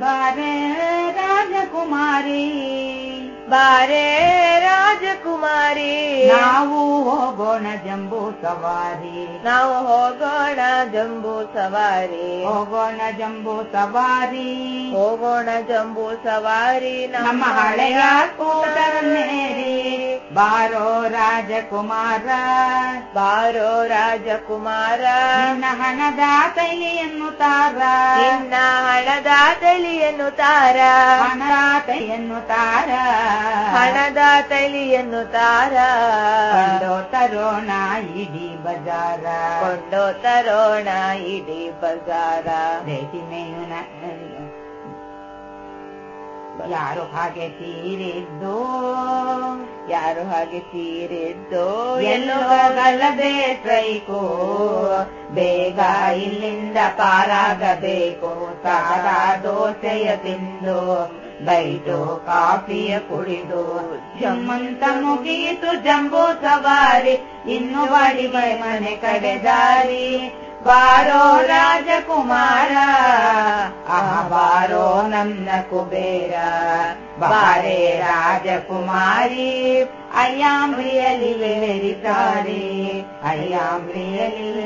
ಬಾರೆ ರಾಜಕುಮಾರಿ ಬಾರೆ ರಾಜಕುಮಾರಿ ನಾವು ಹೋಗೋಣ ಜಂಬೂ ಸವಾರಿ ನಾವು ಹೋಗೋಣ ಜಂಬೂ ಸವಾರಿ ಹೋಗೋಣ ಜಂಬೂ ಸವಾರಿ ಹೋಗೋಣ ಜಂಬೂ ಸವಾರಿ ನಮ್ಮ ಹಳೆಯ ಸ್ಕೂಟರ್ ಮೇರಿ ಬಾರೋ ರಾಜಕುಮಾರ ಬಾರೋ ರಾಜಕುಮಾರ ನಿನ್ನ ಹಣದ ಕೈಲಿಯನ್ನು ತಾರ. ನಿನ್ನ ಹಣದ ತಳಿಯನ್ನು ತಾರ. ಹಣದ ಕೈಯನ್ನು ತಾರ. ಹಣದ ತಳಿಯನ್ನು ತಾರ. ಕೊಂಡೋ ತರೋಣ ಇಡೀ ಬಜಾರ. ಕೊಂಡೋ ತರೋಣ ಇಡೀ ಬಜಾರ. ರೇಷ್ಮೆಯು ನ- ಯಾರು ಹಾಗೆ ತೀರಿದ್ದು, ಯಾರು ಹಾಗೆ ತೀರಿದ್ದು ಎಲ್ಲೋ ಗಲಭೆ ಸೈಕೋ ಬೇಗ ಇಲ್ಲಿಂದ ಪಾರಾಗಬೇಕು ಸಾರ ದೋಸೆಯ ತಿಂದು, ಬೈಟು ಕಾಫಿಯ ಕುಡಿದು. ಜಮ್ಮಂತ ಮುಗಿಯಿತು ಜಂಬೂ ಸವಾರಿ, ಇನ್ನು ಬಾಡಿಗೆ ಮನೆ ಕಡೆ ದಾರಿ. ಬಾರೋ ರಾಜಕುಮಾರ कुबेराजकुमारी अयां प्रिय लिरि पारे अयां रियलि